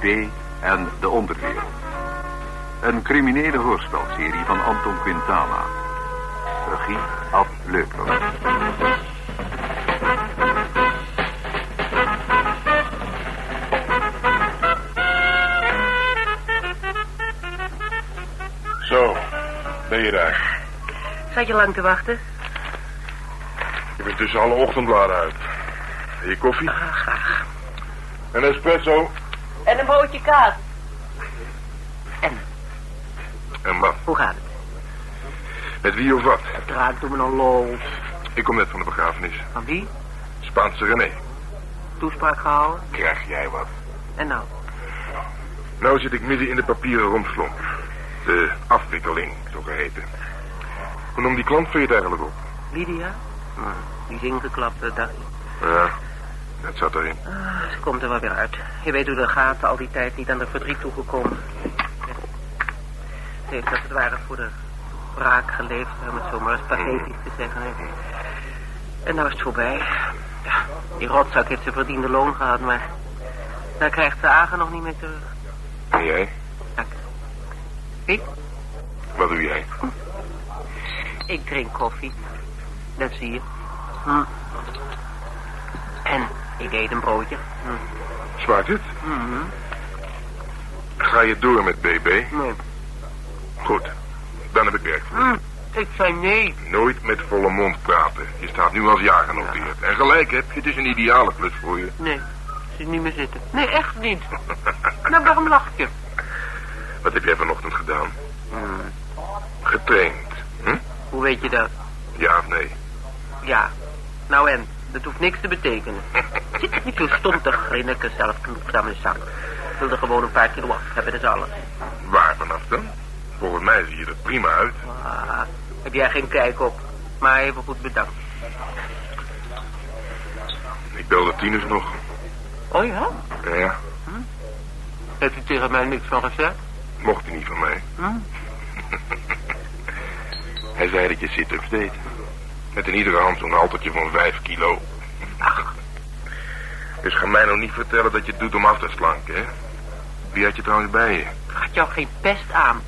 BB en De Onderwereld. Een criminele hoorspelserie van Anton Quintana. Regie Ad Leupler. Zo, ben je daar? Zat je lang te wachten? Je bent tussen alle ochtendbladen uit. En je koffie? Ah, graag. Een espresso? Broodje kaas. En, En wat? hoe gaat het? Met wie of wat? Het raakt om een lol. Ik kom net van de begrafenis. Van wie? Spaanse René. Toespraak gehouden? Krijg jij wat? En nou? Nou zit ik midden in de papieren rompslomp. De afwikkeling, zo geheten. Hoe noemt die klant van je het eigenlijk op? Lydia? Die is ingeklapt, dat dacht ik. Ja, dat zat erin. Ah, ze komt er wel weer uit. Je weet hoe dat gaat, al die tijd niet aan de verdriet toegekomen. Ze heeft als het ware voor de wraak geleefd, om het zo maar eens pathetisch te zeggen. hè. En nou is het voorbij. Ja, die rotzak heeft zijn verdiende loon gehad, maar... daar krijgt ze Agen nog niet meer terug. En jij? Dank. Ik? Wat doe jij? Ik drink koffie. Dat zie je. Hm. En ik eet een broodje. Hm. Smaakt het? Mhm. Ga je door met BB? Nee. Goed, dan heb ik werk voor je. Hm. Ik zei nee. Nooit met volle mond praten. Je staat nu als ja genoteerd. En gelijk heb je, het is een ideale klus voor je. Nee. Zit niet meer zitten. Nee, echt niet. nou, waarom lach je? Wat heb jij vanochtend gedaan? Hm. Getraind. Hm? Hoe weet je dat? Ja of nee? Ja. Nou en? Dat hoeft niks te betekenen. Zit niet zo stom te grinniken, zelf knoept aan mijn zak. Ik wil er gewoon een paar kilo af hebben, dat is alles. Waar vanaf dan? Volgens mij zie je er prima uit. Ah, heb jij geen kijk op. Maar even goed bedankt. Ik belde tieners nog. Oh ja? Ja, ja. Heeft u tegen mij niks van gezegd? Mocht hij niet van mij. Hm? Hij zei dat je sit-ups deed. Met in iedere hand zo'n haltertje van vijf kilo. Ach, Dus ga mij nou niet vertellen dat je het doet om af te slanken, hè? Wie had je trouwens bij je? gaat jou geen pest aan.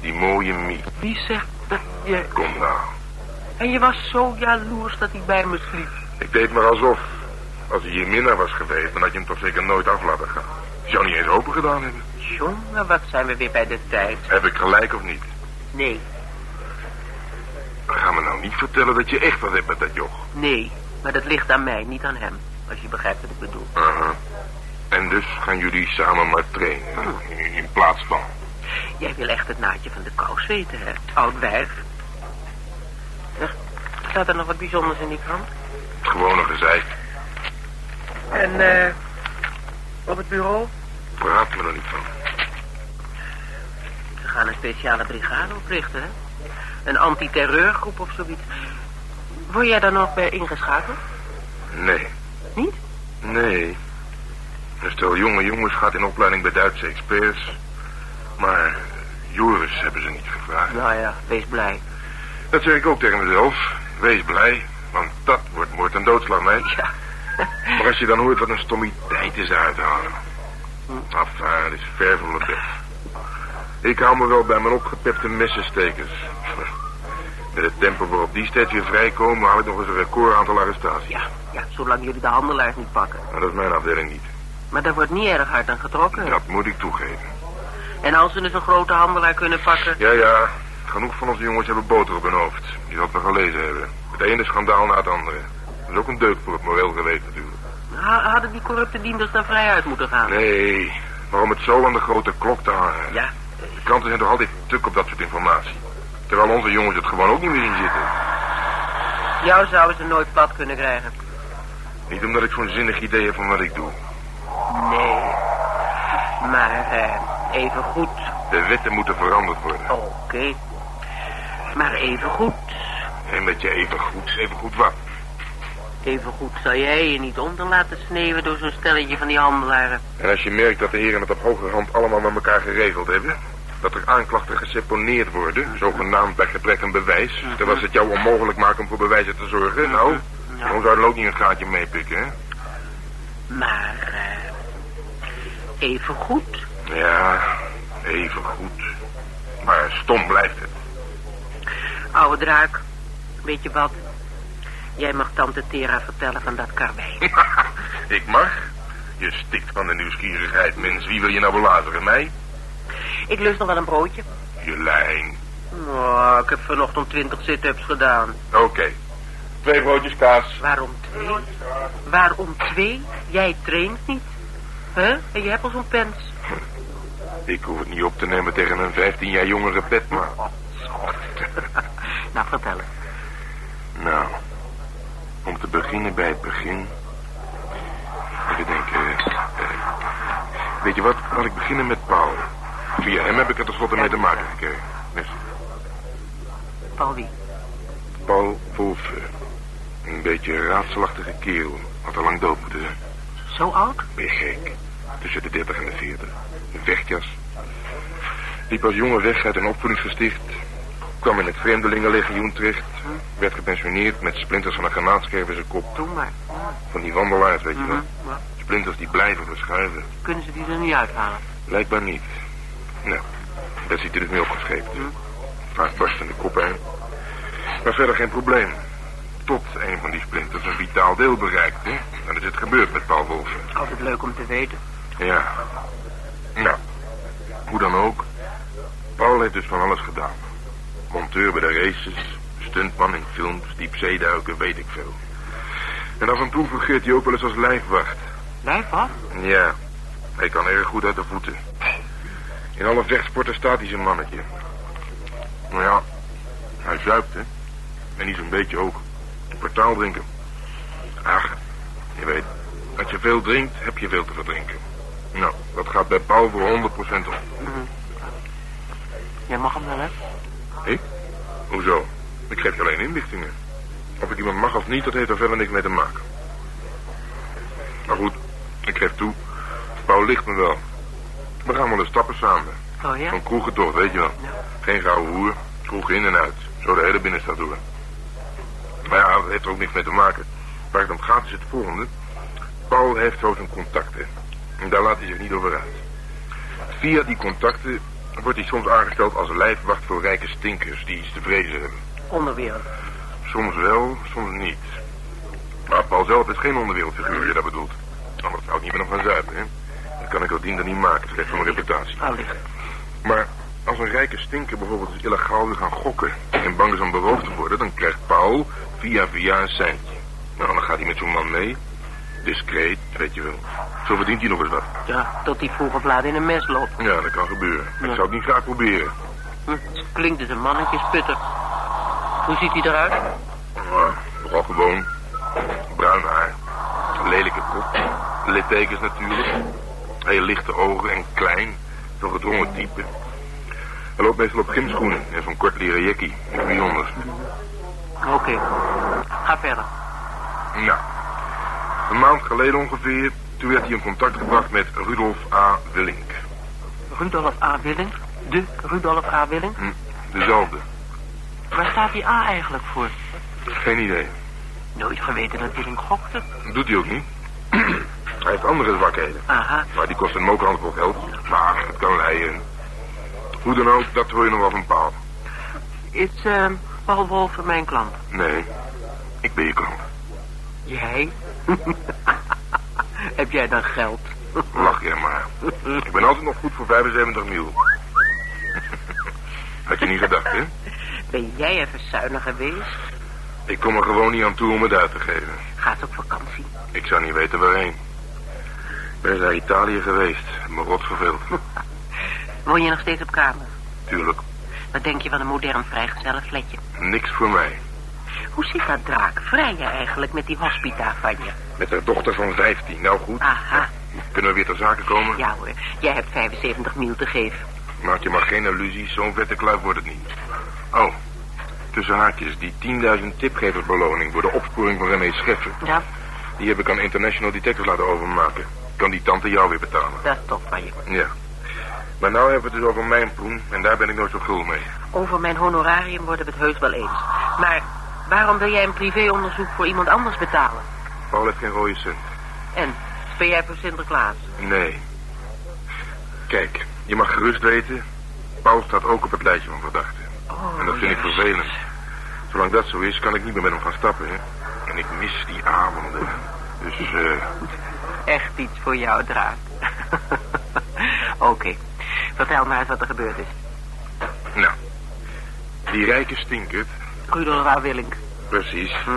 Die mooie Mie. Wie zegt dat je... Kom nou. En je was zo jaloers dat hij bij me sliep. Ik deed maar alsof. Als hij je minnaar was geweest, dan had je hem toch zeker nooit af laten gaan. Je zou niet eens open gedaan hebben. Jongen, wat zijn we weer bij de tijd. Heb ik gelijk of niet? Nee, Ga me nou niet vertellen dat je echt wat hebt met dat joch. nee. Maar dat ligt aan mij, niet aan hem. Als je begrijpt wat ik bedoel. Aha. En dus gaan jullie samen maar trainen. In, in plaats van. Jij wil echt het naadje van de kous weten, hè? Oud wijf. Zeg, staat er nog wat bijzonders in die krant? Het gewone gezeik. En, eh... op het bureau? Praat me er niet van. Ze gaan een speciale brigade oprichten, hè? Een antiterreurgroep of zoiets. Word jij daar nog bij ingeschakeld? Nee. Niet? Nee. Een stel jonge jongens gaat in opleiding bij Duitse experts. Maar Joris hebben ze niet gevraagd. Nou ja, wees blij. Dat zeg ik ook tegen mezelf. Wees blij, want dat wordt moord en doodslag, meid. Ja. Maar als je dan hoort wat een stommiteit is uithalen. Enfin, het is ver van mijn bed. Ik hou me wel bij mijn opgepepte messenstekers. Met het tempo waarop die steeds weer vrijkomen... haal ik nog eens een record aantal arrestaties. Ja, ja, zolang jullie de handelaars niet pakken. Dat is mijn afdeling niet. Maar daar wordt niet erg hard aan getrokken. Dat moet ik toegeven. En als ze dus een grote handelaar kunnen pakken... Ja, ja. Genoeg van onze jongens hebben boter op hun hoofd. Die dat we gelezen hebben. Het ene schandaal na het andere. Dat is ook een deuk voor het moreel geweest natuurlijk. ha- hadden die corrupte dienders daar vrij uit moeten gaan. Nee, maar om het zo aan de grote klok te hangen. Ja, De kranten zijn toch altijd tuk op dat soort informatie. Terwijl onze jongens het gewoon ook niet meer in zitten. jou zouden ze nooit plat kunnen krijgen. Niet omdat ik zo'n zinnig idee heb van wat ik doe. Nee. Maar, eh, even goed. De wetten moeten veranderd worden. Oké. Maar even goed. En met je even goed, even goed wat. Even goed zal jij je niet onder laten sneeuwen door zo'n stelletje van die handelaren. En als je merkt dat de heren het op hoge hand allemaal met elkaar geregeld hebben... dat er aanklachten geseponeerd worden, zogenaamd bij gebrek aan bewijs... terwijl ze het jou onmogelijk maken om voor bewijzen te zorgen... nou, Ja. dan zou je ook niet een gaatje meepikken, hè? Maar, eh, Even goed. Ja, even goed. Maar stom blijft het. Oude draak, weet je wat? Jij mag tante Tera vertellen van dat karwei. ik mag. Je stikt van de nieuwsgierigheid, mens. Wie wil je nou belazeren? Mij? Ik lust nog wel een broodje. Je lijn. Oh, ik heb vanochtend twintig sit-ups gedaan. Oké. Twee broodjes kaas. Waarom twee? Waarom twee? Jij traint niet. Huh? En je hebt al zo'n pens. Ik hoef het niet op te nemen tegen een 15 jaar jongere pet, maar... nou, vertel eens. Nou, om te beginnen bij het begin. Even denken. eh, weet je wat? Laat ik beginnen met Paul. Via hem heb ik er tenslotte mee te maken gekregen. Dus Paul wie? Paul Wolfe. Een beetje raadselachtige kerel. Had al lang dood moeten zijn. Zo oud? Ben je gek? Tussen de 30 en de 40. Een vechtjas. Liep als jongen weg uit een opvoedingsgesticht. Kwam in het Vreemdelingenlegioen terecht. Werd gepensioneerd met splinters van een granaatscherf in zijn kop. Doe maar. Van die wandelaars, weet je wel. Mhm, maar Splinters die blijven verschuiven. Kunnen ze die er niet uithalen? Blijkbaar niet. Nou, dat ziet er dus mee opgescheept. Vaak barstende koppijn. Maar verder geen probleem. Tot een van die splinters een vitaal deel bereikt, hè. Dan is het gebeurd met Paul Wolfen. Altijd leuk om te weten. Ja. Nou, hoe dan ook. Paul heeft dus van alles gedaan. Monteur bij de races, stuntman in films, diepzeeduiken, weet ik veel. En af en toe vergeet hij ook wel eens als lijfwacht. Lijf wat? Ja, hij kan erg goed uit de voeten. In alle vechtsporten staat hij zijn mannetje. Nou ja, hij zuipt, hè. En niet zo'n beetje ook. Portaal drinken. Ach, je weet, als je veel drinkt, heb je veel te verdrinken. Nou, dat gaat bij Paul voor 100% op. Jij mag hem wel, hè? Ik? Hoezo? Ik geef je alleen inlichtingen. Of ik iemand mag of niet, dat heeft er verder niks mee te maken. Maar goed, ik geef toe. Paul ligt me wel. We gaan wel eens stappen samen. Oh ja? Van kroegen toch, weet je wel. Ja. Geen gouden hoer, kroeg in en uit. Zo de hele binnenstad door. Maar ja, dat heeft er ook niks mee te maken. Waar het om gaat is het volgende. Paul heeft zo zijn contacten. En daar laat hij zich niet over uit. Via die contacten wordt hij soms aangesteld als lijfwacht voor rijke stinkers die iets te vrezen hebben. Onderwereld. Soms wel, soms niet. Maar Paul zelf is geen onderwereldfiguur, je dat bedoelt. Anders zou ik niet meer nog gaan zuipen, hè. Dat kan ik al diender niet maken, slecht voor mijn reputatie. Maar als een rijke stinker bijvoorbeeld illegaal wil gaan gokken... en bang is om beroofd te worden, dan krijgt Paul via via een seintje. Nou, dan gaat hij met zo'n man mee. Discreet, weet je wel. Zo verdient hij nog eens wat. Ja, tot die vroeg of laat in een mes loopt. Ja, dat kan gebeuren. Ik Ja. zou het niet graag proberen. Hm, klinkt dus een mannetje sputter. Hoe ziet hij eruit? Maar vooral gewoon. Bruin haar. Lelijke kop. Littekens natuurlijk. Heel lichte ogen en klein. Zo'n gedrongen type. Hij loopt meestal op gymschoenen en zo'n kort leren jekkie. Bijzonders. Oké. Ga verder. Nou, een maand geleden ongeveer, toen werd hij in contact gebracht met Rudolf A. Willink. Rudolf A. Willink? De Rudolf A. Willink? Hm, dezelfde. Waar staat die A eigenlijk voor? Geen idee. Nooit geweten dat Willink gokte. Doet hij ook niet. hij heeft andere zwakheden. Aha. Maar die kost een mokerhandvol geld. Maar het kan leiden. Hoe dan ook, dat hoor je nog wel van Paul. Is eh, Paul Wolfer mijn klant? Nee, ik ben je klant. Jij? Heb jij dan geld? Lach je maar. Ik ben altijd nog goed voor 75 mil. Had je niet gedacht, hè? Ben jij even zuinig geweest? Ik kom er gewoon niet aan toe om het uit te geven. Gaat op vakantie? Ik zou niet weten waarheen. Ben naar Italië geweest. Me rot verveeld. Woon je nog steeds op kamer? Tuurlijk, Wat denk je van een modern vrijgezellenfletje? niks voor mij. Hoe zit dat, draak? Vrij je eigenlijk met die hospita van je? Met haar dochter van 15. Nou goed, Aha. kunnen we weer ter zake komen? Ja hoor, jij hebt 75 mil te geven. Maak je maar geen illusies, zo'n vette kluif wordt het niet. Oh, tussen haakjes, die 10.000 tipgeversbeloning voor de opsporing van René Scheffer... Ja, die heb ik aan International Detectives laten overmaken. Kan die tante jou weer betalen? dat is toch van je. Ja. Maar nou hebben we het dus over mijn poen en daar ben ik nooit zo gul mee. Over mijn honorarium worden we het heus wel eens. Maar waarom wil jij een privéonderzoek voor iemand anders betalen? Paul heeft geen rode cent. En, ben jij voor Sinterklaas? Nee. Kijk, je mag gerust weten... Paul staat ook op het lijstje van verdachten. Oh, en dat vind ik vervelend. Zolang dat zo is, kan ik niet meer met hem gaan stappen, hè. En ik mis die avonden. Dus, eh... Echt iets voor jou, draak. Oké. Vertel maar eens wat er gebeurd is. nou... Die rijke stinkert, Rudolf. Willink. precies... Hm.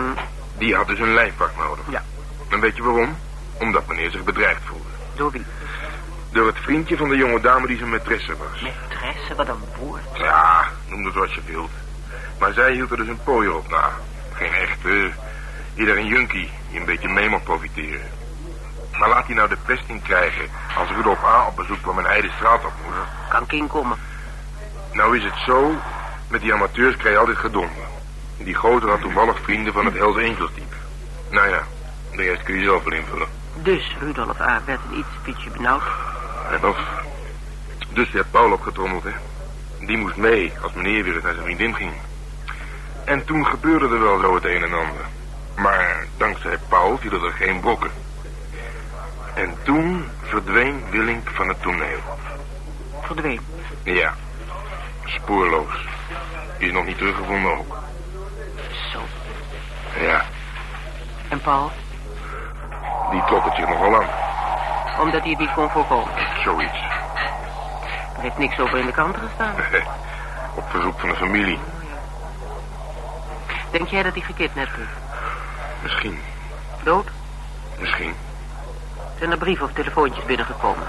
die had dus een lijfwacht nodig. Ja. En weet je waarom? Omdat meneer zich bedreigd voelde. Door wie? Door het vriendje van de jonge dame die zijn maîtresse was. Maîtresse, wat een woord. Ja, noem het wat je wilt. Maar zij hield er dus een pooier op na. Geen echte, ieder een junkie die een beetje mee mag profiteren. Maar laat hij nou de pest krijgen als Rudolf A. op bezoek kwam en hij de straat op moest. Kan King komen. Nou is het zo, met die amateurs krijg je altijd gedonder. En die grote had toevallig vrienden van het Hells Angels type. Nou ja, de rest kun je zelf wel invullen. Dus Rudolf A. werd een iets beetje benauwd. En of. Dus die had Paul opgetrommeld, hè. Die moest mee als meneer weer eens naar zijn vriendin ging. En toen gebeurde er wel zo het een en ander. Maar dankzij Paul vielen er geen brokken. En toen verdween Willink van het toneel. Verdween. Ja, spoorloos. Is nog niet teruggevonden ook. Zo. Ja, En Paul? die trok het zich nogal aan. Omdat hij het niet kon voorkomen. Zoiets. Er heeft niks over in de kant gestaan. Op verzoek van de familie. Denk jij dat hij gekidnapt is? Misschien, Dood? misschien. Zijn er brieven of telefoontjes binnengekomen?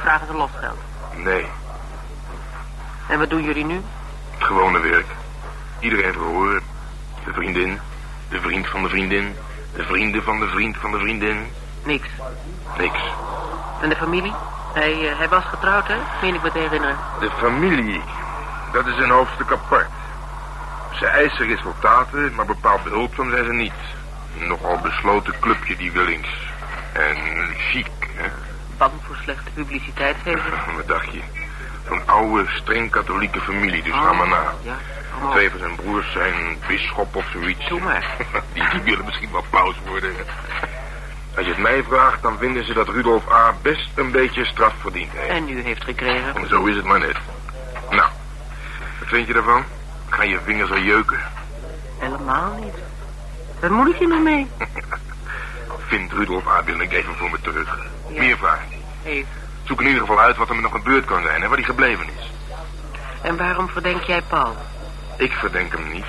Vragen ze losgeld? Nee, En wat doen jullie nu? het gewone werk. Iedereen verhoren. De vriendin, de vriend van de vriendin, de vrienden van de vriend van de vriendin. Niks. Niks. En de familie? Hij, eh, hij was getrouwd, hè? Meen ik me te herinneren. De familie, dat is een hoofdstuk apart. Ze eisen resultaten, maar bepaald behulpzaam zijn ze niet. Een nogal besloten clubje, die Willings. En chic, hè? Bang voor slechte publiciteit, ze. Wat dacht je? Zo'n oude, streng katholieke familie, dus ga maar na. Ja. Twee van zijn broers zijn bisschop of zoiets. Doe maar. Die, die willen misschien wel paus worden. Als je het mij vraagt, dan vinden ze dat Rudolf A. best een beetje straf verdient heeft. En nu heeft gekregen. En zo is het maar net. Nou, wat vind je daarvan? Gaan je vingers al jeuken? Helemaal niet. Waar moet ik hier nou mee? Vind Rudolf A. Willink even voor me terug. Ja. Meer vragen niet. Even. Zoek in ieder geval uit wat er me nog gebeurd kan zijn en waar hij gebleven is. En waarom verdenk jij Paul? Ik verdenk hem niet.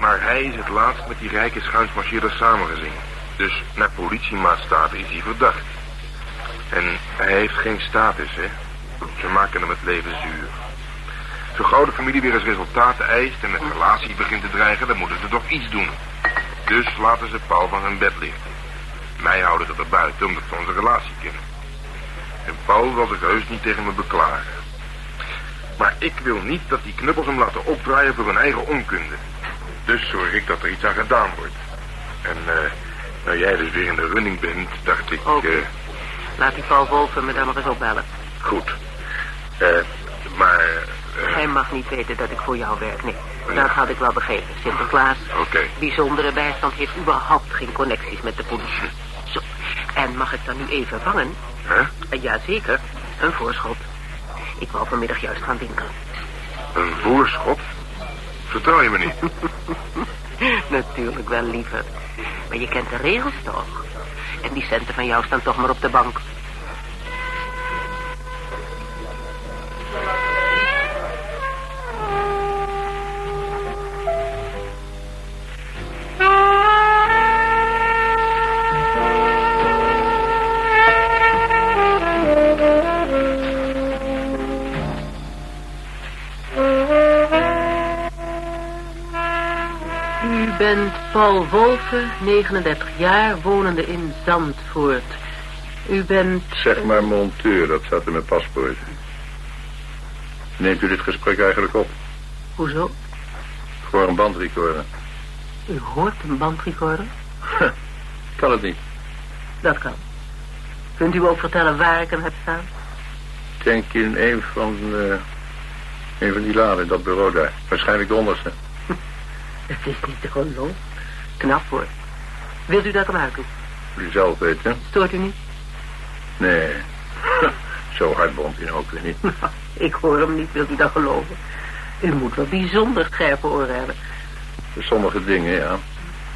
Maar hij is het laatst met die rijke schuinsmarcheerders samengezien. Dus naar politiemaatstaten is hij verdacht. En hij heeft geen status, hè. Ze maken hem het leven zuur. Zo gauw de familie weer eens resultaten eist en met relatie begint te dreigen, dan moeten ze toch iets doen. Dus laten ze Paul van zijn bed lichten. Mij houden ze er buiten omdat ze onze relatie kennen. En Paul zal zich heus niet tegen me beklagen. Maar ik wil niet dat die knuppels hem laten opdraaien voor hun eigen onkunde. Dus zorg ik dat er iets aan gedaan wordt. En eh, nou jij dus weer in de running bent, dacht ik... Oké. eh, Laat die Paul Wolfen me dan nog eens opbellen. goed. Eh, maar... Hij mag niet weten dat ik voor jou werk. Nee, Ja. dat had ik wel begrepen. Sinterklaas, Oké. bijzondere bijstand heeft überhaupt geen connecties met de politie. En mag ik dan nu even vangen? Hè? Uh, Jazeker, een voorschot. Ik wou vanmiddag juist gaan winkelen. Een voorschot? Vertrouw je me niet? Natuurlijk wel, liever. Maar je kent de regels toch? En die centen van jou staan toch maar op de bank. Paul Wolfe, 39 jaar, wonende in Zandvoort. U bent... Zeg maar monteur, dat staat in mijn paspoort. Neemt u dit gesprek eigenlijk op? Hoezo? Voor een bandrecorder. U hoort een bandrecorder? Kan het niet. Dat kan. Kunt u ook vertellen waar ik hem heb staan? Ik denk in een van, eh, een van die laden, dat bureau daar. Waarschijnlijk de onderste. Het is niet te geloven. Knap hoor. Wilt u dat hem uitdoen? U zelf weet, hè? Stoort u niet? Nee. Zo hard bond hij ook weer niet. Ik hoor hem niet, wilt u dat geloven? U moet wel bijzonder scherpe oren hebben. Voor sommige dingen, ja.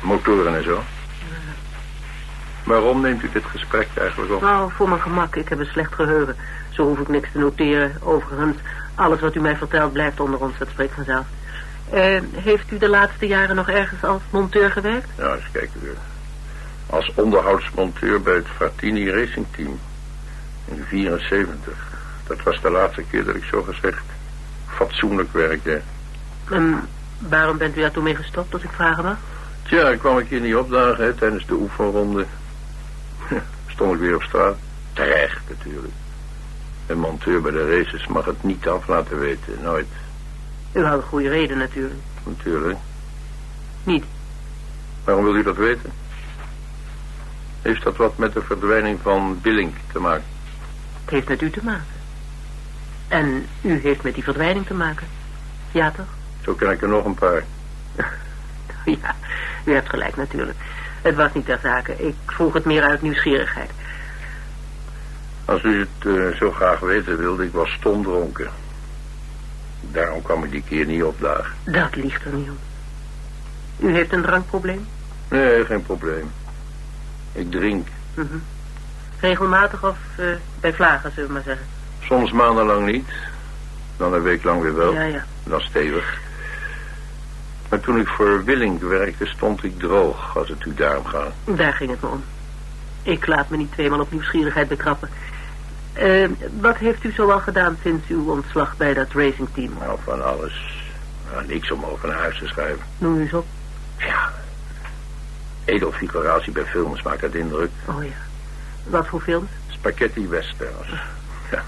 Motoren en zo. Waarom neemt u dit gesprek eigenlijk op? Nou, voor mijn gemak. Ik heb een slecht geheugen. Zo hoef ik niks te noteren. Overigens, alles wat u mij vertelt blijft onder ons. Dat spreekt vanzelf. Eh, heeft u de laatste jaren nog ergens als monteur gewerkt? Ja, eens kijken weer. Als onderhoudsmonteur bij het Frattini Racing Team. In 74. Dat was de laatste keer dat ik zo gezegd fatsoenlijk werkte. En waarom bent u daar toen mee gestopt, als ik vragen mag? Tja, ik kwam een keer niet opdagen hè, tijdens de oefenronde. Stond ik weer op straat. Terecht natuurlijk. Een monteur bij de races mag het niet af laten weten, nooit. U had een goede reden natuurlijk. Natuurlijk. Niet. Waarom wil u dat weten? Heeft dat wat met de verdwijning van Billink te maken? Het heeft met u te maken. En u heeft met die verdwijning te maken. Ja, toch? Zo ken ik er nog een paar. Ja, u hebt gelijk natuurlijk. Het was niet ter zake. Ik vroeg het meer uit nieuwsgierigheid. Als u het eh, zo graag weten wilde, ik was stomdronken. Daarom kwam ik die keer niet opdagen. Dat ligt er niet om. U heeft een drankprobleem? Nee, geen probleem. Ik drink. Mhm. Regelmatig of eh, bij vlagen, zullen we maar zeggen. Soms maandenlang niet. Dan een week lang weer wel. Ja, ja. Dan stevig. Maar toen ik voor Willink werkte, stond ik droog, als het u daarom gaat. Daar ging het me om. Ik laat me niet tweemaal op nieuwsgierigheid betrappen. Eh, wat heeft u zoal gedaan sinds uw ontslag bij dat racingteam? Nou, van alles. Nou, niks om over naar huis te schrijven. Noem u eens op. Ja. Edelfiguratie bij films maakt dat indruk. Oh ja. Wat voor films? Spaghetti westerns. Ja.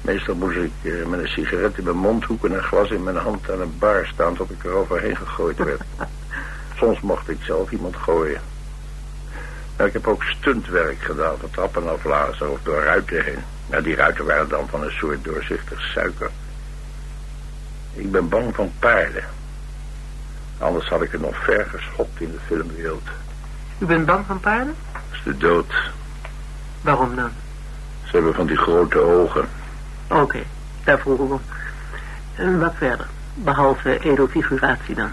Meestal moest ik eh, met een sigaret in mijn mondhoek en een glas in mijn hand aan een bar staan tot ik er overheen gegooid werd. Soms mocht ik zelf iemand gooien. Ik heb ook stuntwerk gedaan, van trappen aflazen of door ruiten heen. Nou, die ruiten waren dan van een soort doorzichtig suiker. Ik ben bang van paarden. Anders had ik het nog ver geschopt in de filmwereld. U bent bang van paarden? Dat is de dood. Waarom dan? Ze hebben van die grote ogen. Oké, daar vroeg ik om. En wat verder? Behalve edelfiguratie dan?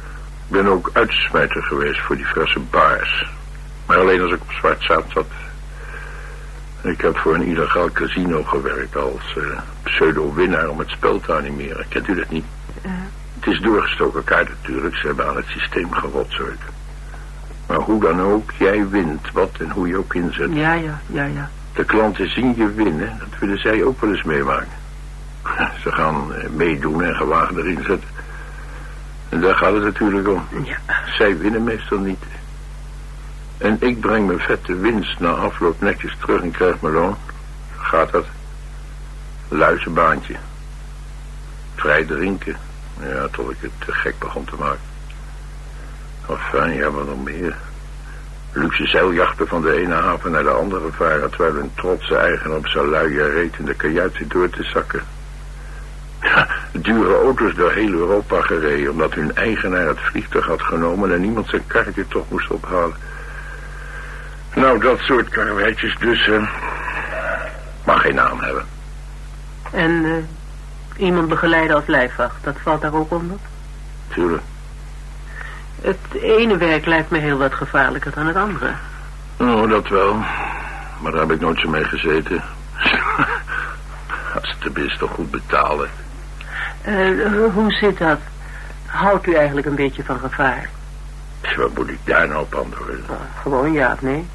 Ik ben ook uitsmijter geweest voor die frisse baars. Maar alleen als ik op zwart zat zat. Ik heb voor een illegaal casino gewerkt als eh, pseudo-winnaar om het spel te animeren. Kent u dat niet? Het is doorgestoken kaart natuurlijk. Ze hebben aan het systeem gerotzoid. Maar hoe dan ook, jij wint wat en hoe je ook inzet. ja, ja, ja, ja. De klanten zien je winnen. Dat willen zij ook wel eens meemaken. Ze gaan eh, meedoen en gewaagd erin zetten. En daar gaat het natuurlijk om. Ja. Zij winnen meestal niet. En ik breng mijn vette winst na afloop netjes terug en krijg mijn loon. Gaat dat? Luizenbaantje. Vrij drinken. Ja, tot ik het te gek begon te maken. Enfin, ja, wat nog meer. Luxe zeiljachten van de ene haven naar de andere varen... terwijl een trotse eigenaar op zijn luie reet in de kajuit zit door te zakken. Dure auto's door heel Europa gereden... omdat hun eigenaar het vliegtuig had genomen... en niemand zijn karretje toch moest ophalen. Nou, dat soort karweitjes dus... eh, mag geen naam hebben. En eh, iemand begeleiden als lijfwacht, dat valt daar ook onder? Tuurlijk. Het ene werk lijkt me heel wat gevaarlijker dan het andere. Oh, dat wel. Maar daar heb ik nooit zo mee gezeten. Als ze tenminste goed betalen. Eh, hoe zit dat? Houdt u eigenlijk een beetje van gevaar? Wat moet ik daar nou op antwoorden? Uh, gewoon ja of nee?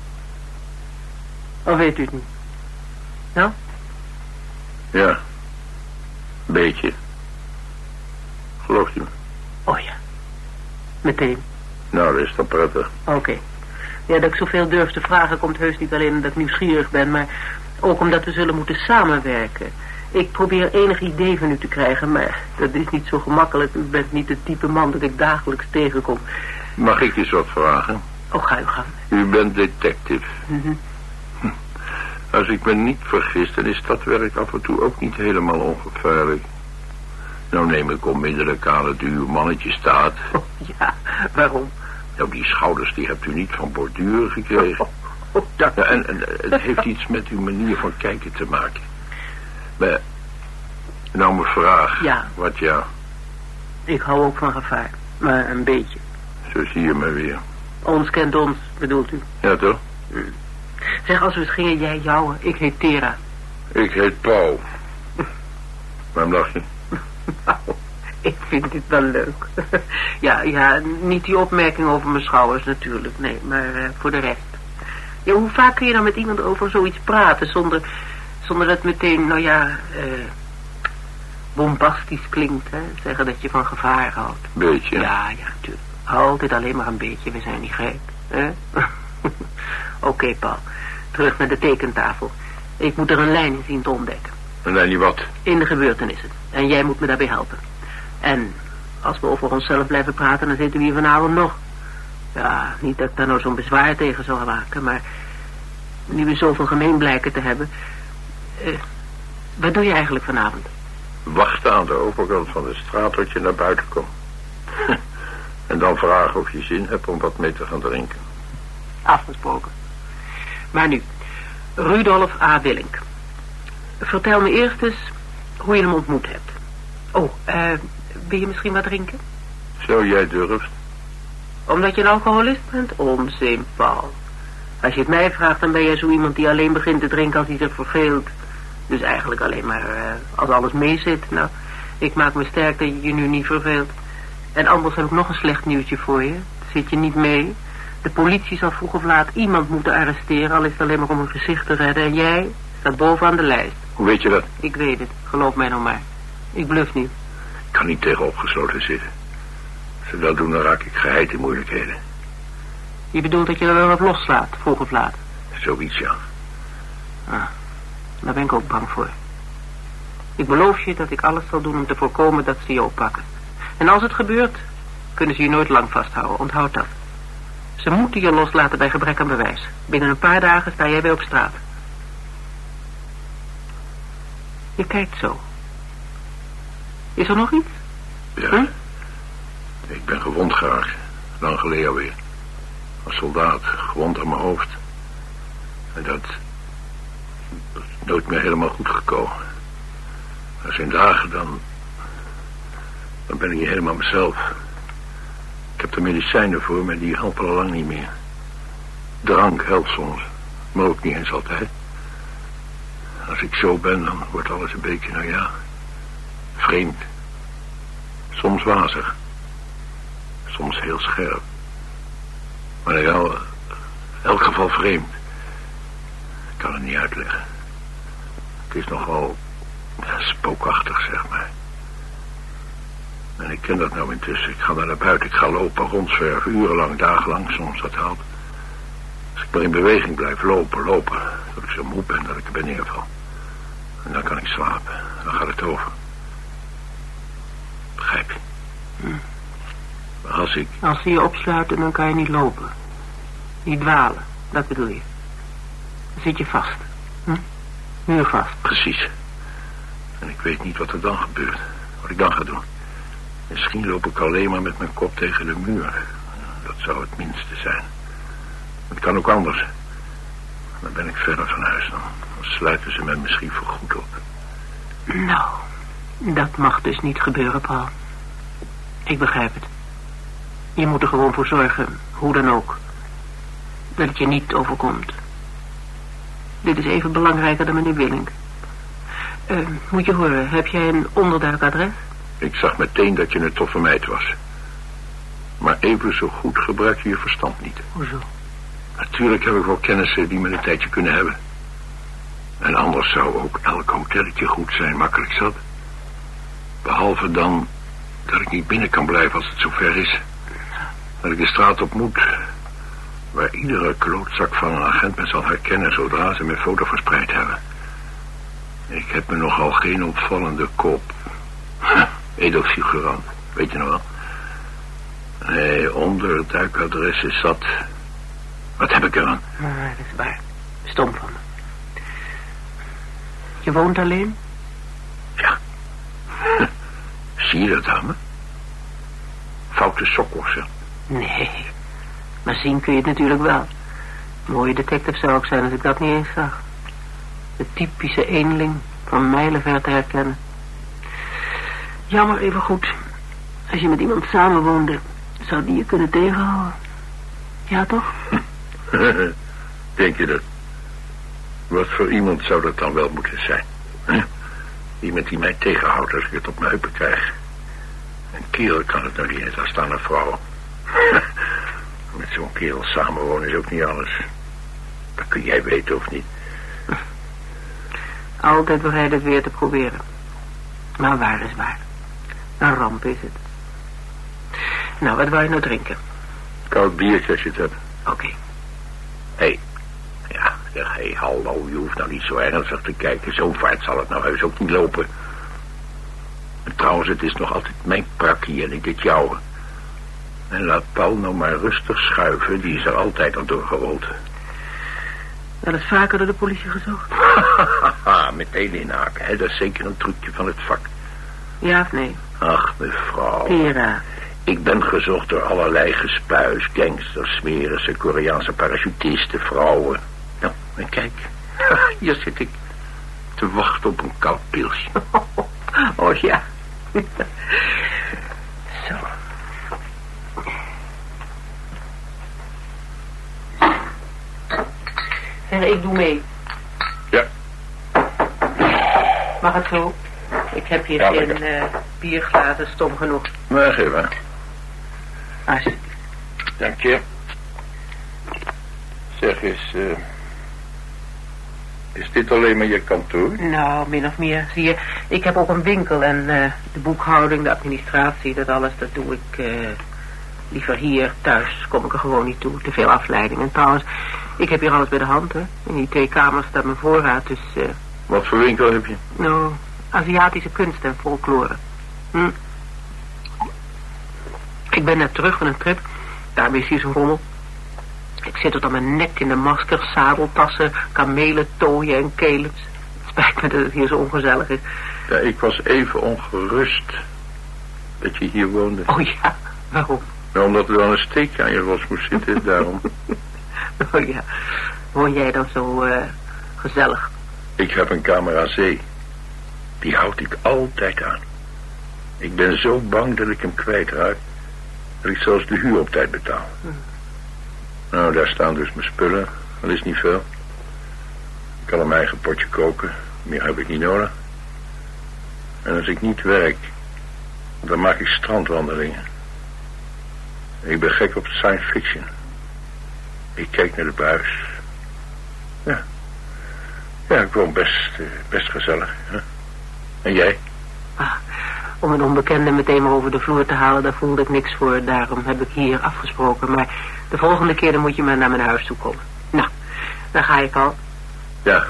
Of weet u het niet? Nou? Ja. Beetje. Gelooft u me? Oh ja. Meteen. Nou, dat is dan prettig. Oké. Ja, dat ik zoveel durf te vragen komt heus niet alleen omdat ik nieuwsgierig ben, maar ook omdat we zullen moeten samenwerken. Ik probeer enig idee van u te krijgen, maar dat is niet zo gemakkelijk. U bent niet het type man dat ik dagelijks tegenkom. Mag ik eens wat vragen? Oh, ga uw gang. U bent detective. Mhm. Als ik me niet vergis, dan is dat werk af en toe ook niet helemaal ongevaarlijk. Nou neem ik onmiddellijk aan dat u uw mannetje staat. Ja, waarom? Nou, die schouders die hebt u niet van borduren gekregen. Oh, Ja, en, en het heeft iets met uw manier van kijken te maken. Maar, nou mijn vraag. Ja. Wat ja, Ik hou ook van gevaar. Maar een beetje. zo zie je me weer. Ons kent ons, bedoelt u. Ja toch? Zeg, als we het gingen, jij jouwen. Ik heet Tera. Ik heet Paul. Waarom lach je? Nou, ik vind dit wel leuk. ja, ja, niet die opmerking over mijn schouders natuurlijk. Nee, maar eh, voor de rest. Ja, hoe vaak kun je nou met iemand over zoiets praten zonder, zonder dat het meteen, nou ja, eh, bombastisch klinkt, hè? Zeggen dat je van gevaar houdt. Beetje. Ja, ja, natuurlijk. Altijd alleen maar een beetje, we zijn niet gek. Hè? Oké, Paul. Terug naar de tekentafel. Ik moet er een lijn in zien te ontdekken. En dan niet wat. In de gebeurtenissen. En jij moet me daarbij helpen. En als we over onszelf blijven praten, dan zitten we hier vanavond nog. Ja, niet dat ik daar nou zo'n bezwaar tegen zal maken, maar... Nu we zoveel gemeen blijken te hebben... eh, wat doe je eigenlijk vanavond? Wachten aan de overkant van de straat tot je naar buiten komt. en dan vragen of je zin hebt om wat mee te gaan drinken. Afgesproken. Maar nu, Rudolf A. Willink. Vertel me eerst eens hoe je hem ontmoet hebt. Oh, eh, wil je misschien wat drinken? Zo jij durft. Omdat je een alcoholist bent? Onzin, Paul. Als je het mij vraagt, dan ben jij zo iemand die alleen begint te drinken als hij zich verveelt. Dus eigenlijk alleen maar eh, als alles meezit. Nou, ik maak me sterk dat je je nu niet verveelt. En anders heb ik nog een slecht nieuwtje voor je. Zit je niet mee? De politie zal vroeg of laat iemand moeten arresteren, al is het alleen maar om een gezicht te redden. En jij staat bovenaan de lijst. Hoe weet je dat? Ik weet het, geloof mij nou maar. Ik bluf niet. Ik kan niet tegen opgesloten zitten. Als ik dat doe, dan raak ik geheid in moeilijkheden. Je bedoelt dat je er wel wat loslaat, vroeg of laat. Zoiets, ja. Daar ben ik ook bang voor. Ik beloof je dat ik alles zal doen om te voorkomen dat ze je oppakken. En als het gebeurt, kunnen ze je nooit lang vasthouden. Onthoud dat. Ze moeten je loslaten bij gebrek aan bewijs. Binnen een paar dagen sta jij weer op straat. Je kijkt zo. Is er nog iets? Ja. Hm? Ik ben gewond geraakt. Lang geleden alweer. Als soldaat, gewond aan mijn hoofd. En dat... dat is nooit meer helemaal goed gekomen. Er zijn dagen dan... dan ben ik niet helemaal mezelf. Ik heb er medicijnen voor, maar die helpen al lang niet meer. Drank helpt soms, maar ook niet eens altijd. Als ik zo ben, dan wordt alles een beetje, nou ja... vreemd. Soms wazig. Soms heel scherp. Maar in el- elk geval vreemd. Ik kan het niet uitleggen. Het is nogal spookachtig, zeg maar. En ik ken dat nou intussen. Ik ga naar buiten, ik ga lopen, rondzwerven, urenlang, dagenlang, soms dat helpt. Als ik maar in beweging blijf lopen, lopen, dat ik zo moe ben dat ik er ben neerval. En dan kan ik slapen. Dan gaat het over. Begrijp je? Maar als ik Als ze je opsluiten, dan kan je niet lopen. Niet dwalen, dat bedoel je. Dan zit je vast. Hm? Muurvast. Precies. En ik weet niet wat er dan gebeurt. Wat ik dan ga doen. Misschien loop ik alleen maar met mijn kop tegen de muur. Dat zou het minste zijn. Het kan ook anders. Dan ben ik verder van huis. Dan, dan sluiten ze me misschien voorgoed op. Nou, dat mag dus niet gebeuren, Paul. Ik begrijp het. Je moet er gewoon voor zorgen, hoe dan ook. Dat het je niet overkomt. Dit is even belangrijker dan meneer Willink. Eh, moet je horen, heb jij een onderduikadres? Ik zag meteen dat je het toffe meid was. Maar even zo goed gebruik je je verstand niet. Hoezo? Natuurlijk heb ik wel kennissen die me een tijdje kunnen hebben. En anders zou ook elk hotelletje goed zijn, makkelijk zat. Behalve dan dat ik niet binnen kan blijven als het zover is. Dat ik de straat op moet. Waar iedere klootzak van een agent me zal herkennen zodra ze mijn foto verspreid hebben. Ik heb me nogal geen opvallende kop. Huh, Edelfigurant, weet je nog wel? Nee, onder het duikadres is zat. Wat heb ik eraan? Ah, dat is waar. Stom van me. Je woont alleen? Ja. Zie je dat aan me? Foute hè? Nee. Maar zien kun je het natuurlijk wel. Mooie detective zou ik zijn als ik dat niet eens zag. De typische eenling van mijlenver te herkennen. Jammer even goed. Als je met iemand samenwoonde, zou die je kunnen tegenhouden. Ja, toch? Denk je dat? Wat voor iemand zou dat dan wel moeten zijn? Iemand die mij tegenhoudt als ik het op mijn heupen krijg. Een kerel kan het nou niet eens als dan een vrouw. Met zo'n kerel samenwonen is ook niet alles. Dat kun jij weten of niet. Altijd bereid het weer te proberen. Maar waar is waar. Een ramp is het. Nou, wat wil je nou drinken? Koud biertje als je het hebt. Oké. Hé. Hey. Ja, zeg, hé, hey, hallo, je hoeft nou niet zo ernstig te kijken. Zo vaart zal het nou heus ook niet lopen. En trouwens, het is nog altijd mijn prakkie en ik het jouwe. En laat Paul nou maar rustig schuiven, die is er altijd al doorgerold. Wel eens vaker door de politie gezocht? Meteen inhaken, hè? dat is zeker een trucje van het vak. Ja of nee? Ach, mevrouw. Pera. Ik ben gezocht door allerlei gespuis, gangsters, smerissen, Koreaanse parachutisten, vrouwen. Nou, en kijk, hier zit ik te wachten op een koud pilsje. Oh ja. Zo. Zeg, ik doe mee. Ja. Mag het zo? Ik heb hier Ja, lekker. Bierglazen, stom genoeg. Maar geef maar. Alsjeblieft. Dank je. Zeg eens, eh, is dit alleen maar je kantoor? Nou, min of meer. Zie je, ik heb ook een winkel en eh, de boekhouding, de administratie, dat alles, dat doe ik eh, liever hier. Thuis kom ik er gewoon niet toe. Te veel afleiding. En trouwens, ik heb hier alles bij de hand, hè. In die twee kamers staat mijn voorraad, dus, Wat voor winkel heb je? nou, Aziatische kunst en folklore. Hm. Ik ben net terug van een trip. Daarmee is hier zo'n rommel. Ik zit tot aan mijn nek in de maskers, zadeltassen, kamelen, tooien en kelens. Het spijt me dat het hier zo ongezellig is. Ja, ik was even ongerust dat je hier woonde. Oh ja, waarom? Nou, omdat er wel een steekje aan je ros moest zitten, daarom. Oh ja, woon jij dan zo eh, gezellig? Ik heb een camera zee. Die houd ik altijd aan. Ik ben zo bang dat ik hem kwijtraak... dat ik zelfs de huur op tijd betaal. Nou, daar staan dus mijn spullen. Dat is niet veel. Ik kan een eigen potje koken. Meer heb ik niet nodig. En als ik niet werk... dan maak ik strandwandelingen. Ik ben gek op science fiction. Ik kijk naar de buis. Ja. Ja, ik woon best, eh, best gezellig. Hè? En jij? Ah, om een onbekende meteen maar over de vloer te halen, daar voelde ik niks voor. Daarom heb ik hier afgesproken. Maar de volgende keer dan moet je maar naar mijn huis toe komen. Nou, daar ga ik al. Ja,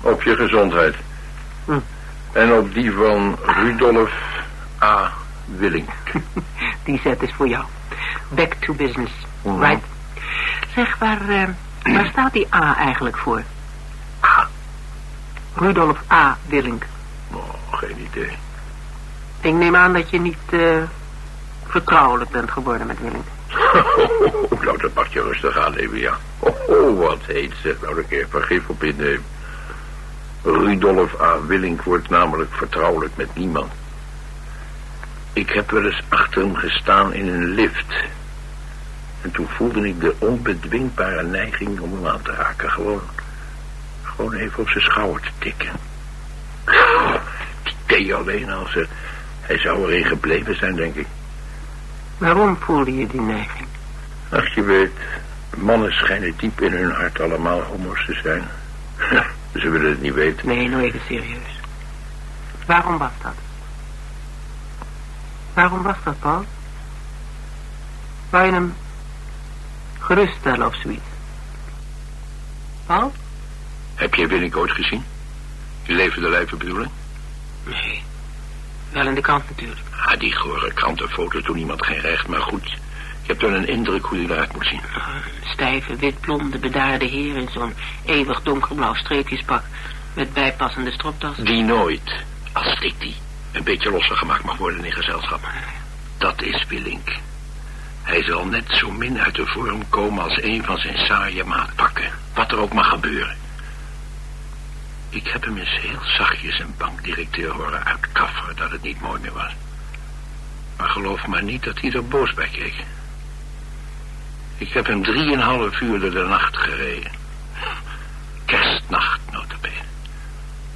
op je gezondheid. Hm. En op die van Rudolf A. Willing. Die zet is voor jou. Back to business. Mhm. Right? Zeg, waar, eh, waar staat die A eigenlijk voor? A. Rudolf A. Willink. Oh, geen idee. Ik neem aan dat je niet eh, vertrouwelijk bent geworden met Willink. nou, dat mag je rustig aannemen, ja. Oh, wat heet zeg. Nou, kun je vergif op innemen. Rudolf A. Willink wordt namelijk vertrouwelijk met niemand. Ik heb wel eens achter hem gestaan in een lift. En toen voelde ik de onbedwingbare neiging om hem aan te raken. Gewoon, gewoon even op zijn schouder te tikken. Die deed alleen als ze... Hij zou erin gebleven zijn, denk ik. Waarom voelde je die neiging? Ach, je weet, mannen schijnen diep in hun hart allemaal homo's te zijn. Ze willen het niet weten. Nee, nou even serieus. Waarom was dat? Waarom was dat, Paul? Wou je hem geruststellen of zoiets? Paul? Heb jij Willink ooit gezien? Je levende lijve bedoeling? Nee. Wel in de krant natuurlijk. Ah, die gore krantenfoto toen iemand geen recht, maar goed. Je hebt dan een indruk hoe die eruit moet zien. Een stijve, witblonde, bedaarde heer in zo'n eeuwig donkerblauw streepjespak met bijpassende stropdas. Die nooit, als ik die, een beetje losser gemaakt mag worden in gezelschap. Dat is Willink. Hij zal net zo min uit de vorm komen als een van zijn saaie maatpakken. Wat er ook mag gebeuren. Ik heb hem eens heel zachtjes een bankdirecteur horen uitkafferen dat het niet mooi meer was. Maar geloof maar niet dat hij er boos bij keek. Ik heb hem drieënhalf uur door de nacht gereden. Kerstnacht, notabene.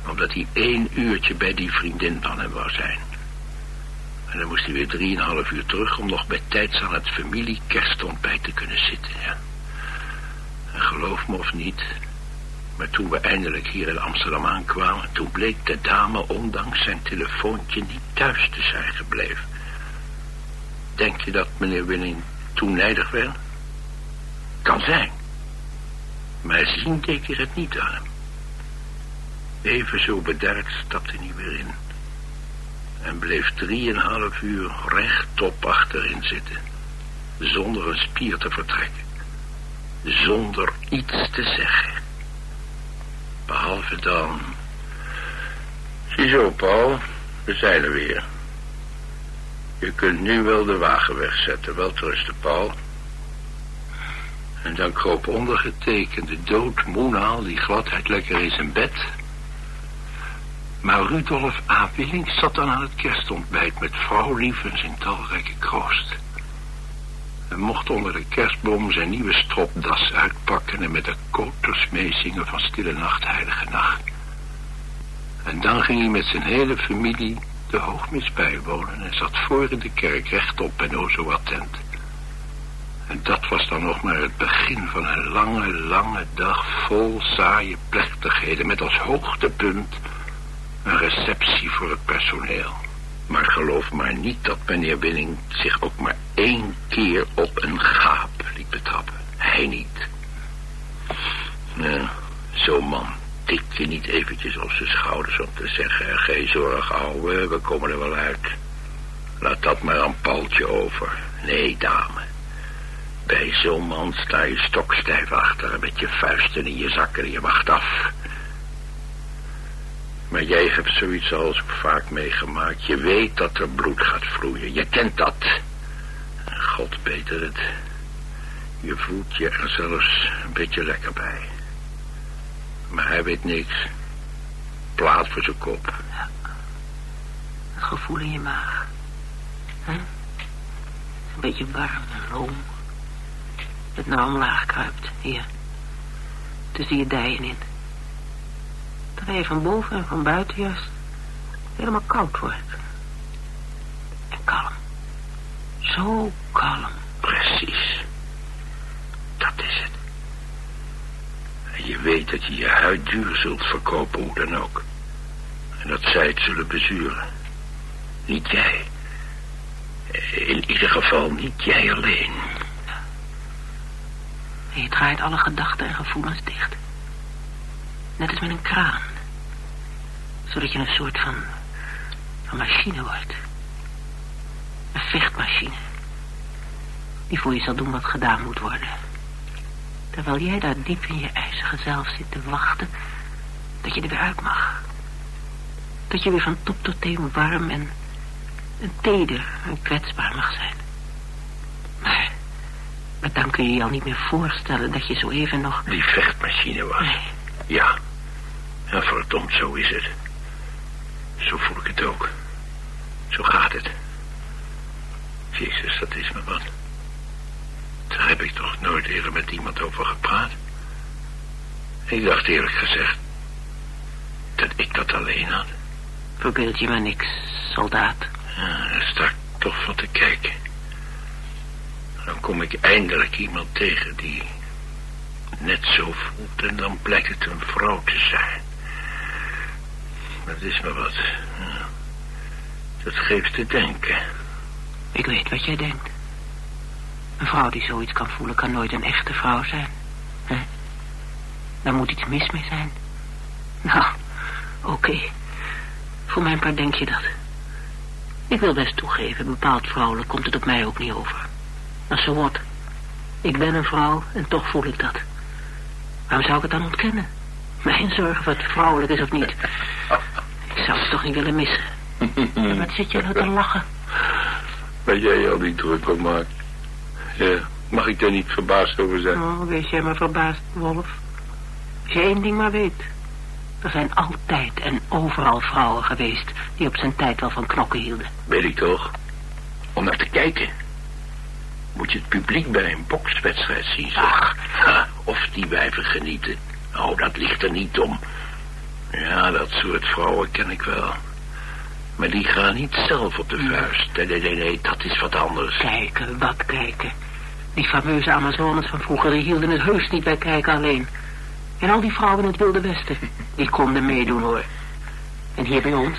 Omdat hij één uurtje bij die vriendin van hem wou zijn. En dan moest hij weer drieënhalf uur terug... om nog bij tijds aan het familie kerstontbijt te kunnen zitten. En geloof me of niet... maar toen we eindelijk hier in Amsterdam aankwamen... toen bleek de dame ondanks zijn telefoontje niet thuis te zijn gebleven. Denk je dat meneer Winning toen nijdig werd? Kan zijn. Maar zien deed hij het niet aan. Even zo bedaard stapte hij weer in. En bleef drieënhalf uur rechtop achterin zitten. Zonder een spier te vertrekken. Zonder iets te zeggen. Behalve dan... Ziezo, Paul. We zijn er weer. Je kunt nu wel de wagen wegzetten. Wel trusten, Paul. En dan kroop ondergetekende dood Moenaal die gladheid lekker in zijn bed. Maar Rudolf A. Willink zat dan aan het kerstontbijt met vrouwlief en zijn talrijke kroost. Hij mocht onder de kerstboom zijn nieuwe stropdas uitpakken en met de koters meezingen van Stille Nacht, Heilige Nacht. En dan ging hij met zijn hele familie de hoogmis bijwonen en zat voor in de kerk rechtop en o zo attent. En dat was dan nog maar het begin van een lange, lange dag vol saaie plechtigheden met als hoogtepunt een receptie voor het personeel. Maar geloof maar niet dat meneer Winning zich ook maar één keer op een gaap liet betrappen. Hij niet. Ja, zo'n man tikt je niet eventjes op zijn schouders om te zeggen... geen zorg, ouwe, we komen er wel uit. Laat dat maar aan Paultje over. Nee, dame. Bij zo'n man sta je stokstijf achter... met je vuisten in je zakken en je wacht af. Maar jij hebt zoiets al zo vaak meegemaakt. Je weet dat er bloed gaat vloeien. Je kent dat. God beter het. Je voelt je er zelfs een beetje lekker bij. Maar hij weet niks. Plaat voor zijn kop. Ja. Het gevoel in je maag. Hè? Een beetje warm en room. Het nou omlaag kruipt. Hier. Tussen je dijen in. Dat hij van boven en van buiten juist helemaal koud wordt. En kalm. Zo kalm. Precies. Dat is het. En je weet dat je je huid duur zult verkopen, hoe dan ook. En dat zij het zullen bezuren. Niet jij. In ieder geval niet jij alleen. En je draait alle gedachten en gevoelens dicht. Net als met een kraan. Zodat je een soort van, van machine wordt. Een vechtmachine. Die voor je zal doen wat gedaan moet worden. Terwijl jij daar diep in je ijzige zelf zit te wachten... dat je er weer uit mag. Dat je weer van top tot teen warm en, en teder en kwetsbaar mag zijn. Maar, maar dan kun je je al niet meer voorstellen dat je zo even nog... Die vechtmachine was. Nee. Ja. En verdomd, zo is het. Zo voel ik het ook. Zo gaat het. Jezus, dat is me wat. Daar heb ik toch nooit eerder met iemand over gepraat. Ik dacht eerlijk gezegd dat ik dat alleen had. Verbeeld je maar niks, soldaat. Ja, daar sta ik toch van te kijken. Dan kom ik eindelijk iemand tegen die net zo voelt en dan blijkt het een vrouw te zijn. Dat is me wat. Ja. Dat geeft te denken. Ik weet wat jij denkt. Een vrouw die zoiets kan voelen kan nooit een echte vrouw zijn. Hè? Daar moet iets mis mee zijn. Nou, oké. Voor mijn part denk je dat. Ik wil best toegeven, bepaald vrouwelijk komt het op mij ook niet over. Maar zo wordt. Ik ben een vrouw en toch voel ik dat. Waarom zou ik het dan ontkennen? Mijn zorg of het vrouwelijk is of niet. Ik zou het toch niet willen missen. En wat zit je nou te lachen? Maar jij al die druk op maakt. Ja, mag ik daar niet verbaasd over zijn? Oh, wees jij maar verbaasd, Wolf. Als je één ding maar weet. Er zijn altijd en overal vrouwen geweest die op zijn tijd wel van knokken hielden. Weet ik toch? Om naar te kijken. Moet je het publiek bij een bokswedstrijd zien, zeg. Ha, of die wijven genieten. Oh, dat ligt er niet om. Ja, dat soort vrouwen ken ik wel. Maar die gaan niet zelf op de vuist. Nee, nee, nee, nee, dat is wat anders. Kijken, wat kijken. Die fameuze Amazones van vroeger, die hielden het heus niet bij kijken alleen. En al die vrouwen in het Wilde Westen, die konden meedoen hoor. En hier bij ons,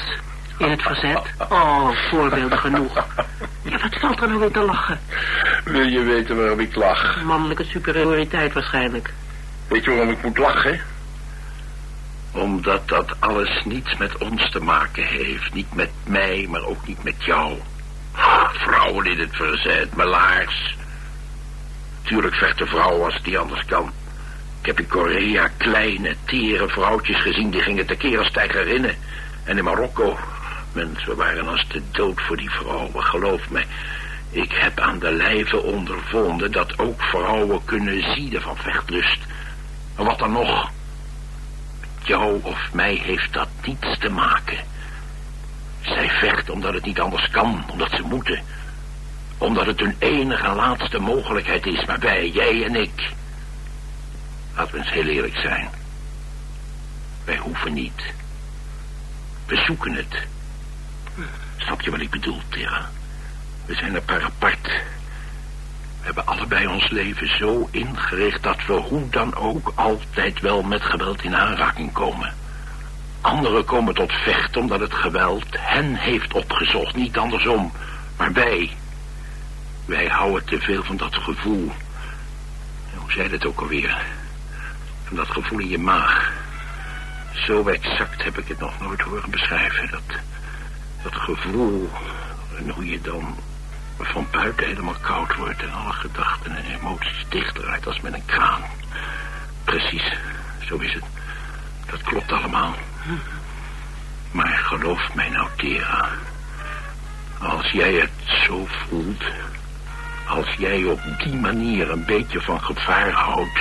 in het verzet, oh, voorbeelden genoeg. Ja, wat valt er nou weer te lachen? Wil je weten waarom ik lach? Mannelijke superioriteit waarschijnlijk. Weet je waarom ik moet lachen? Omdat dat alles niets met ons te maken heeft. Niet met mij, maar ook niet met jou. Vrouwen in het verzet, melaars. Tuurlijk vechten vrouwen als het niet anders kan. Ik heb in Korea kleine, tere vrouwtjes gezien... die gingen tekeer als tijgerinnen. En in Marokko... Mensen, we waren als de dood voor die vrouwen, geloof me. Ik heb aan de lijve ondervonden... dat ook vrouwen kunnen zieden van vechtlust. En wat dan nog? Jou of mij heeft dat niets te maken. Zij vechten omdat het niet anders kan, omdat ze moeten. Omdat het hun enige en laatste mogelijkheid is. Maar wij, jij en ik... Laten we eens heel eerlijk zijn. Wij hoeven niet. We zoeken het. Snap je wat ik bedoel, Tera? We zijn een paar apart. We hebben allebei ons leven zo ingericht dat we hoe dan ook altijd wel met geweld in aanraking komen. Anderen komen tot vechten omdat het geweld hen heeft opgezocht, niet andersom. Maar wij, wij houden te veel van dat gevoel. Hoe zei dat ook alweer? Van dat gevoel in je maag. Zo exact heb ik het nog nooit horen beschrijven. Dat, dat gevoel en hoe je dan van buiten helemaal koud wordt... en alle gedachten en emoties dichtdraait als met een kraan. Precies, zo is het. Dat klopt allemaal. Maar geloof mij nou, Tera. Als jij het zo voelt... als jij op die manier een beetje van gevaar houdt...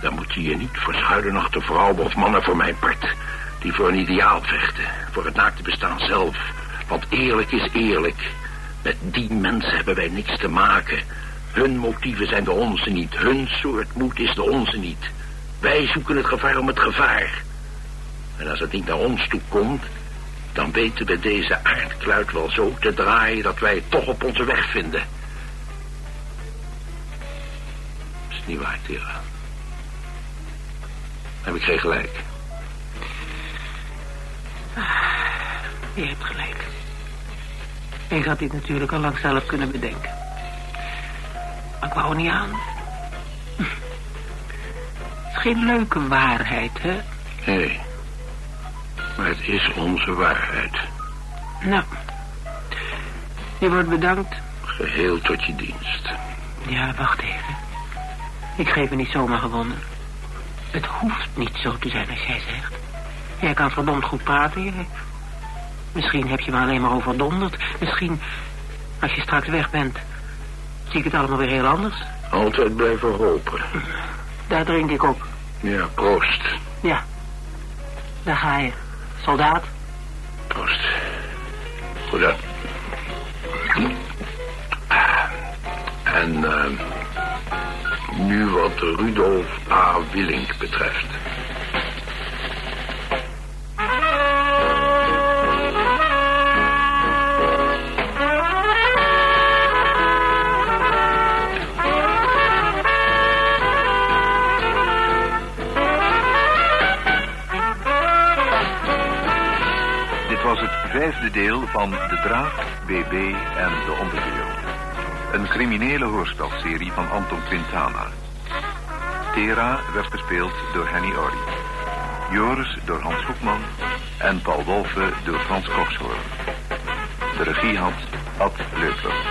dan moet je je niet verschuilen achter vrouwen of mannen voor mijn part... die voor een ideaal vechten, voor het naakte bestaan zelf... Want eerlijk is eerlijk. Met die mensen hebben wij niks te maken. Hun motieven zijn de onze niet. Hun soort moed is de onze niet. Wij zoeken het gevaar om het gevaar. En als het niet naar ons toe komt... dan weten we deze aardkluit wel zo te draaien... dat wij het toch op onze weg vinden. Is het niet waar, Tera? Heb ik geen gelijk? Je hebt gelijk. Ik had dit natuurlijk al lang zelf kunnen bedenken. Maar ik wou er niet aan. Het is geen leuke waarheid, hè? Nee. Maar het is onze waarheid. Nou, je wordt bedankt. Geheel tot je dienst. Ja, wacht even. Ik geef me niet zomaar gewonnen. Het hoeft niet zo te zijn als jij zegt. Jij kan verdomd goed praten, jij. Misschien heb je me alleen maar overdonderd. Misschien, als je straks weg bent, zie ik het allemaal weer heel anders. Altijd blijven hopen. Daar drink ik op. Ja, proost. Ja, daar ga je. Soldaat. Proost. Goed dan. En uh, nu wat Rudolf A. Willink betreft. Vijfde deel van De Draak, BB en De Onderwereld. Een criminele hoorspelserie van Anton Quintana. Tera werd gespeeld door Henny Orry. Joris door Hans Hoekman en Paul Wolfe door Frans Kokshoorn. De regie had Ad Leupler.